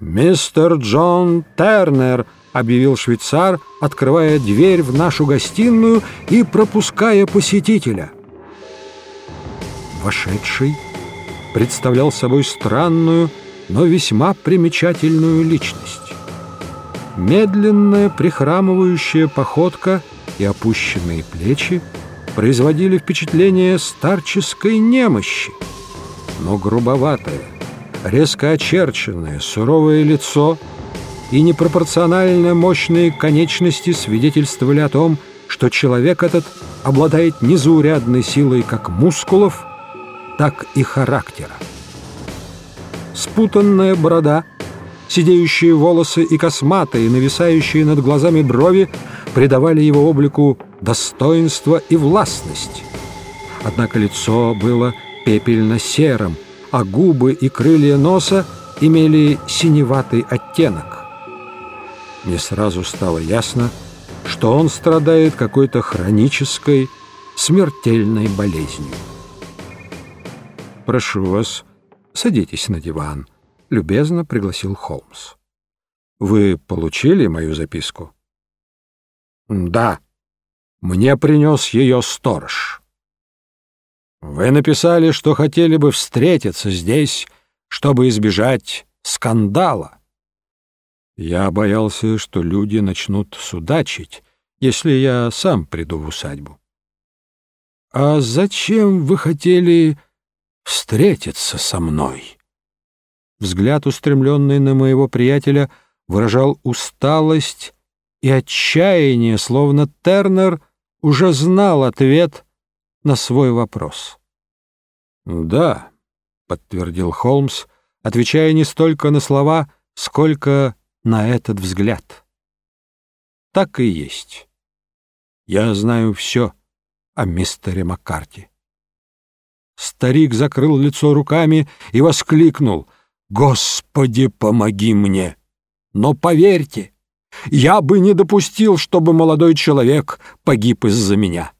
«Мистер Джон Тернер», — объявил швейцар, открывая дверь в нашу гостиную и пропуская посетителя. Вошедший представлял собой странную, но весьма примечательную личность. Медленная, прихрамывающая походка и опущенные плечи производили впечатление старческой немощи, но грубоватая, резко очерченное, суровое лицо и непропорционально мощные конечности свидетельствовали о том, что человек этот обладает незаурядной силой как мускулов, так и характера. Спутанная борода, сидеющие волосы и косматые, нависающие над глазами брови придавали его облику достоинство и властность. Однако лицо было пепельно-серым, а губы и крылья носа имели синеватый оттенок. Мне сразу стало ясно, что он страдает какой-то хронической, смертельной болезнью. «Прошу вас, садитесь на диван», — любезно пригласил Холмс. «Вы получили мою записку?» «Да. Мне принес ее сторож». Вы написали, что хотели бы встретиться здесь, чтобы избежать скандала. Я боялся, что люди начнут судачить, если я сам приду в усадьбу. А зачем вы хотели встретиться со мной? Взгляд, устремленный на моего приятеля, выражал усталость и отчаяние, словно Тернер уже знал ответ на свой вопрос. «Да», — подтвердил Холмс, отвечая не столько на слова, сколько на этот взгляд. «Так и есть. Я знаю все о мистере Маккарти». Старик закрыл лицо руками и воскликнул «Господи, помоги мне!» «Но поверьте, я бы не допустил, чтобы молодой человек погиб из-за меня».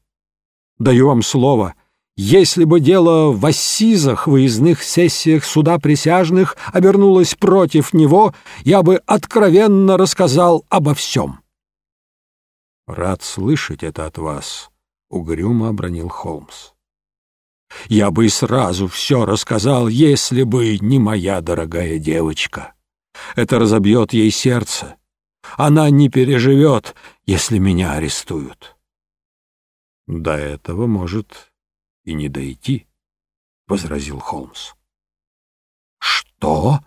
Даю вам слово, если бы дело в ассизах, выездных сессиях суда присяжных обернулось против него, я бы откровенно рассказал обо всем. «Рад слышать это от вас», — угрюмо обронил Холмс. «Я бы сразу все рассказал, если бы не моя дорогая девочка. Это разобьет ей сердце. Она не переживет, если меня арестуют». До этого может и не дойти, — возразил Холмс. Что?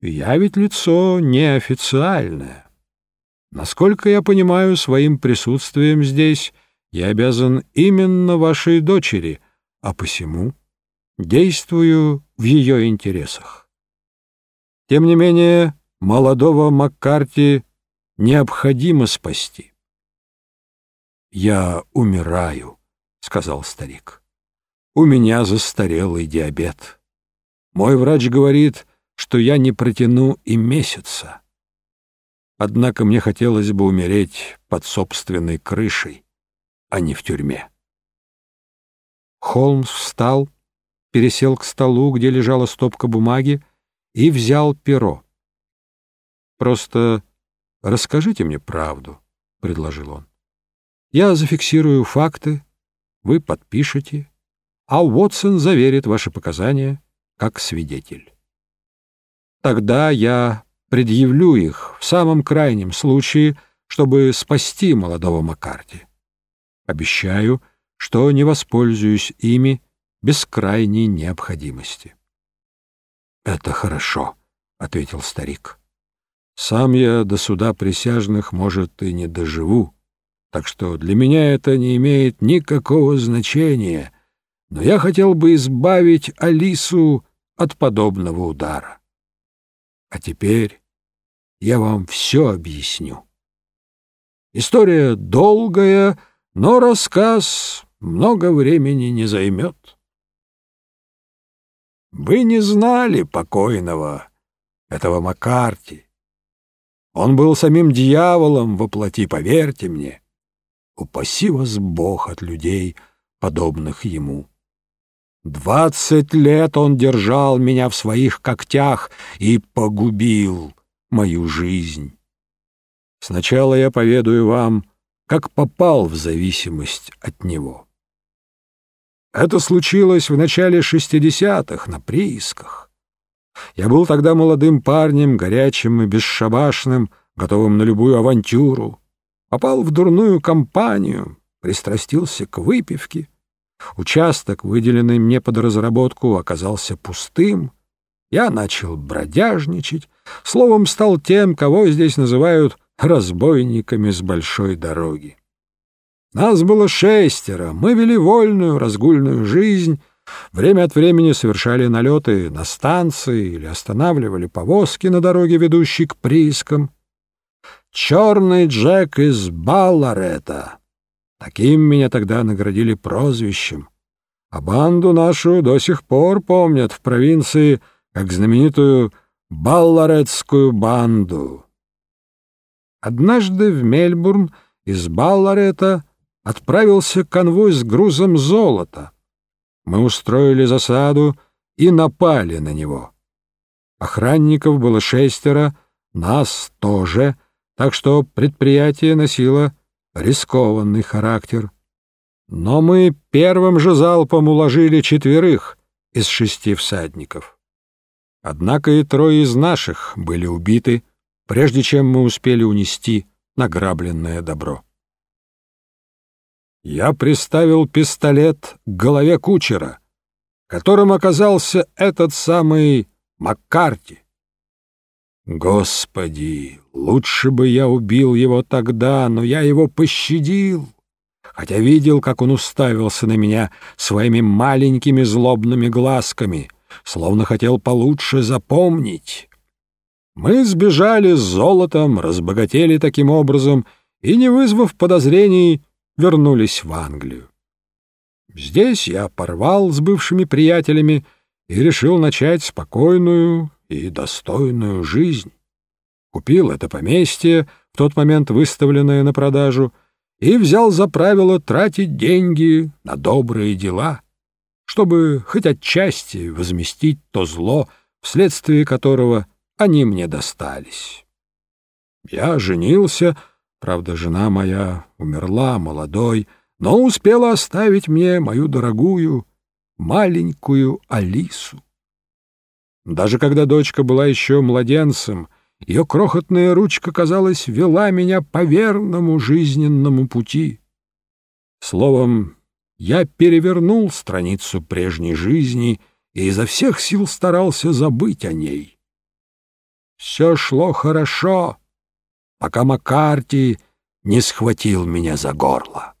Я ведь лицо неофициальное. Насколько я понимаю, своим присутствием здесь я обязан именно вашей дочери, а посему действую в ее интересах. Тем не менее, молодого Маккарти необходимо спасти. «Я умираю», — сказал старик. «У меня застарелый диабет. Мой врач говорит, что я не протяну и месяца. Однако мне хотелось бы умереть под собственной крышей, а не в тюрьме». Холмс встал, пересел к столу, где лежала стопка бумаги, и взял перо. «Просто расскажите мне правду», — предложил он. Я зафиксирую факты, вы подпишете, а Уотсон заверит ваши показания как свидетель. Тогда я предъявлю их в самом крайнем случае, чтобы спасти молодого Маккарти. Обещаю, что не воспользуюсь ими без крайней необходимости. — Это хорошо, — ответил старик. — Сам я до суда присяжных, может, и не доживу, так что для меня это не имеет никакого значения, но я хотел бы избавить Алису от подобного удара. А теперь я вам все объясню. История долгая, но рассказ много времени не займет. Вы не знали покойного, этого Маккарти. Он был самим дьяволом во плоти, поверьте мне. Упаси вас Бог от людей, подобных ему. Двадцать лет он держал меня в своих когтях и погубил мою жизнь. Сначала я поведаю вам, как попал в зависимость от него. Это случилось в начале шестидесятых на приисках. Я был тогда молодым парнем, горячим и бесшабашным, готовым на любую авантюру. Попал в дурную компанию, пристрастился к выпивке. Участок, выделенный мне под разработку, оказался пустым. Я начал бродяжничать, словом, стал тем, кого здесь называют разбойниками с большой дороги. Нас было шестеро, мы вели вольную, разгульную жизнь, время от времени совершали налеты на станции или останавливали повозки на дороге, ведущей к приискам. «Черный Джек из Балларета» Таким меня тогда наградили прозвищем. А банду нашу до сих пор помнят в провинции как знаменитую Балларетскую банду. Однажды в Мельбурн из Балларета отправился конвой с грузом золота. Мы устроили засаду и напали на него. Охранников было шестеро, нас тоже, так что предприятие носило рискованный характер. Но мы первым же залпом уложили четверых из шести всадников. Однако и трое из наших были убиты, прежде чем мы успели унести награбленное добро. Я приставил пистолет к голове кучера, которым оказался этот самый Маккарти. Господи, лучше бы я убил его тогда, но я его пощадил, хотя видел, как он уставился на меня своими маленькими злобными глазками, словно хотел получше запомнить. Мы сбежали с золотом, разбогатели таким образом и, не вызвав подозрений, вернулись в Англию. Здесь я порвал с бывшими приятелями и решил начать спокойную и достойную жизнь. Купил это поместье, в тот момент выставленное на продажу, и взял за правило тратить деньги на добрые дела, чтобы хоть отчасти возместить то зло, вследствие которого они мне достались. Я женился, правда, жена моя умерла молодой, но успела оставить мне мою дорогую маленькую Алису. Даже когда дочка была еще младенцем, ее крохотная ручка, казалось, вела меня по верному жизненному пути. Словом, я перевернул страницу прежней жизни и изо всех сил старался забыть о ней. Все шло хорошо, пока Маккарти не схватил меня за горло.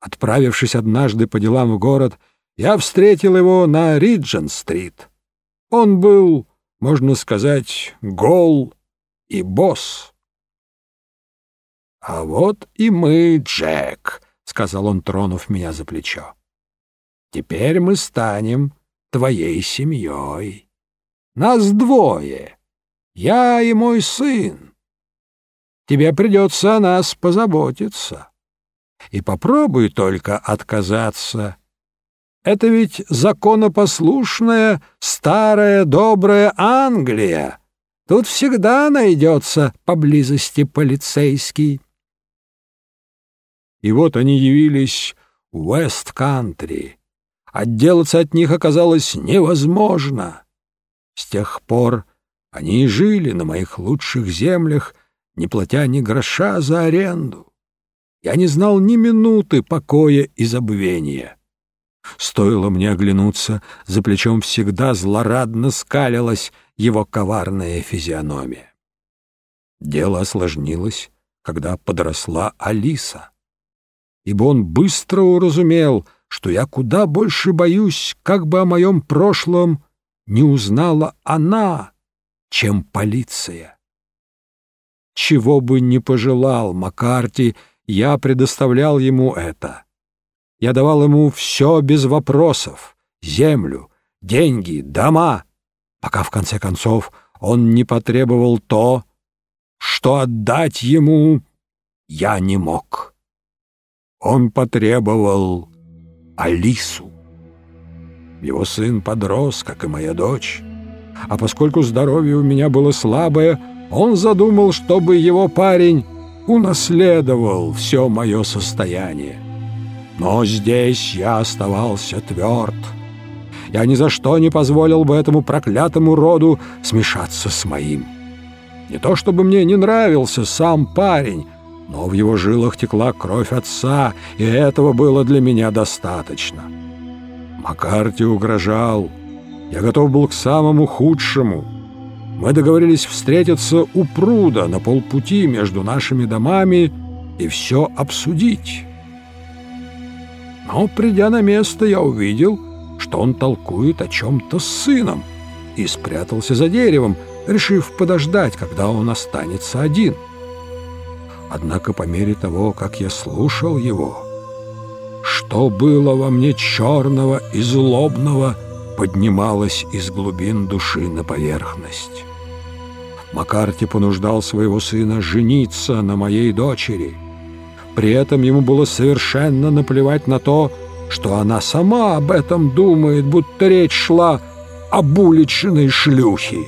Отправившись однажды по делам в город, я встретил его на Риджен-стрит — он был, можно сказать, гол и босс. — А вот и мы, Джек, — сказал он, тронув меня за плечо. — Теперь мы станем твоей семьей. Нас двое, я и мой сын. Тебе придется о нас позаботиться. И попробуй только отказаться это ведь законопослушная, старая, добрая Англия. Тут всегда найдется поблизости полицейский. И вот они явились в Уэст-Кантри. Отделаться от них оказалось невозможно. С тех пор они и жили на моих лучших землях, не платя ни гроша за аренду. Я не знал ни минуты покоя и забвения. Стоило мне оглянуться, за плечом всегда злорадно скалилась его коварная физиономия. Дело осложнилось, когда подросла Алиса, ибо он быстро уразумел, что я куда больше боюсь, как бы о моем прошлом не узнала она, чем полиция. Чего бы ни пожелал Маккарти, я предоставлял ему это — я давал ему все без вопросов — землю, деньги, дома, пока в конце концов он не потребовал то, что отдать ему я не мог. Он потребовал Алису. Его сын подрос, как и моя дочь. А поскольку здоровье у меня было слабое, он задумал, чтобы его парень унаследовал все мое состояние. Но здесь я оставался тверд. Я ни за что не позволил бы этому проклятому роду смешаться с моим. Не то чтобы мне не нравился сам парень, но в его жилах текла кровь отца, и этого было для меня достаточно. Маккарти угрожал. Я готов был к самому худшему. Мы договорились встретиться у пруда на полпути между нашими домами и все обсудить. Но, придя на место, я увидел, что он толкует о чем-то с сыном, и спрятался за деревом, решив подождать, когда он останется один. Однако по мере того, как я слушал его, что было во мне черного и злобного, поднималось из глубин души на поверхность. Макарти понуждал своего сына жениться на моей дочери. При этом ему было совершенно наплевать на то, что она сама об этом думает, будто речь шла об уличной шлюхе.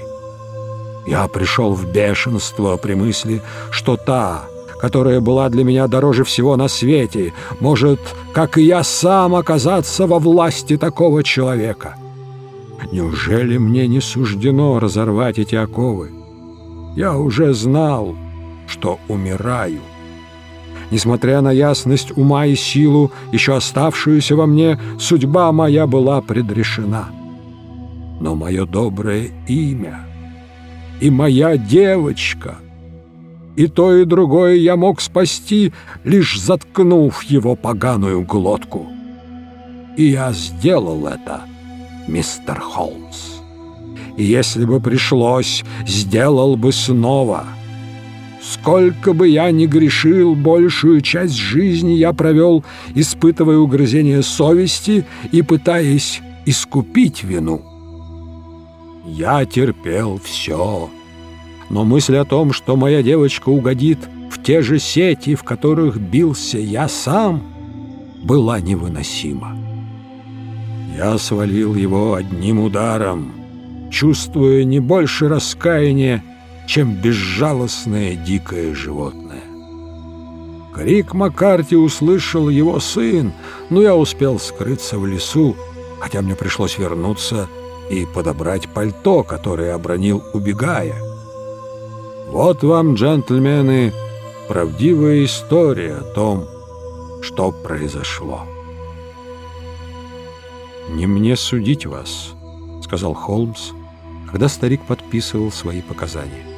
Я пришел в бешенство при мысли, что та, которая была для меня дороже всего на свете, может, как и я сам, оказаться во власти такого человека. Неужели мне не суждено разорвать эти оковы? Я уже знал, что умираю. Несмотря на ясность ума и силу, еще оставшуюся во мне, судьба моя была предрешена. Но мое доброе имя и моя девочка, и то, и другое я мог спасти, лишь заткнув его поганую глотку. И я сделал это, мистер Холмс. И если бы пришлось, сделал бы снова — Сколько бы я ни грешил, большую часть жизни я провел, испытывая угрызение совести и пытаясь искупить вину. Я терпел все, но мысль о том, что моя девочка угодит в те же сети, в которых бился я сам, была невыносима. Я свалил его одним ударом, чувствуя не больше раскаяния, чем безжалостное дикое животное. Крик Маккарти услышал его сын, но я успел скрыться в лесу, хотя мне пришлось вернуться и подобрать пальто, которое обронил, убегая. Вот вам, джентльмены, правдивая история о том, что произошло. «Не мне судить вас», — сказал Холмс, когда старик подписывал свои показания.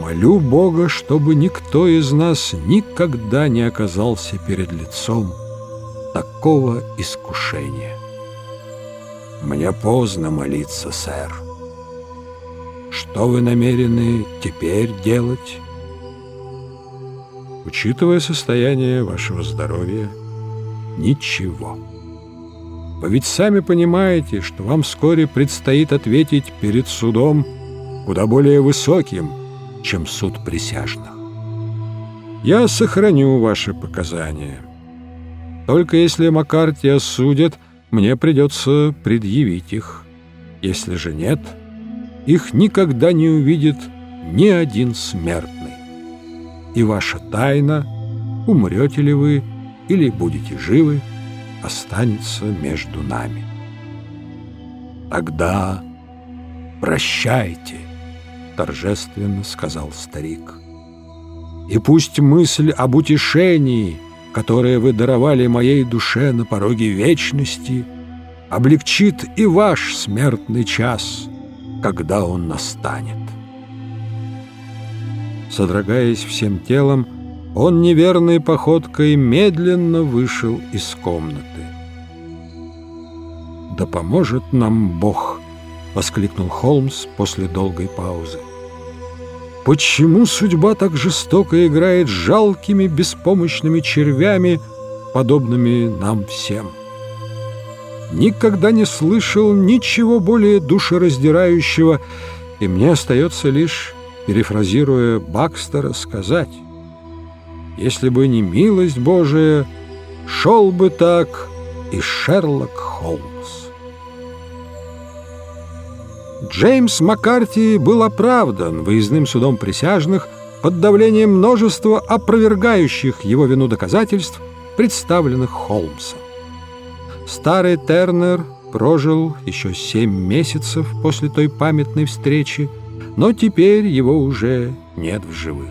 Молю Бога, чтобы никто из нас никогда не оказался перед лицом такого искушения. Мне поздно молиться, сэр. Что вы намерены теперь делать? Учитывая состояние вашего здоровья, ничего. Вы ведь сами понимаете, что вам вскоре предстоит ответить перед судом куда более высоким, чем суд присяжных. Я сохраню ваши показания. Только если Маккарти осудят, мне придется предъявить их. Если же нет, их никогда не увидит ни один смертный. И ваша тайна, умрете ли вы или будете живы, останется между нами. Тогда прощайте торжественно сказал старик. И пусть мысль об утешении, которое вы даровали моей душе на пороге вечности, облегчит и ваш смертный час, когда он настанет. Содрогаясь всем телом, он неверной походкой медленно вышел из комнаты. «Да поможет нам Бог!» — воскликнул Холмс после долгой паузы. Почему судьба так жестоко играет жалкими беспомощными червями, подобными нам всем? Никогда не слышал ничего более душераздирающего, и мне остается лишь, перефразируя Бакстера, сказать, «Если бы не милость Божия, шел бы так и Шерлок Холмс». Джеймс Маккарти был оправдан выездным судом присяжных под давлением множества опровергающих его вину доказательств, представленных Холмсом. Старый Тернер прожил еще семь месяцев после той памятной встречи, но теперь его уже нет в живых.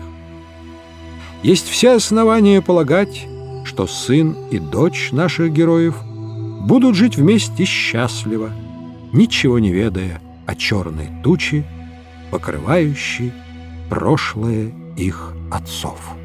Есть все основания полагать, что сын и дочь наших героев будут жить вместе счастливо, ничего не ведая о черной туче, покрывающей прошлое их отцов.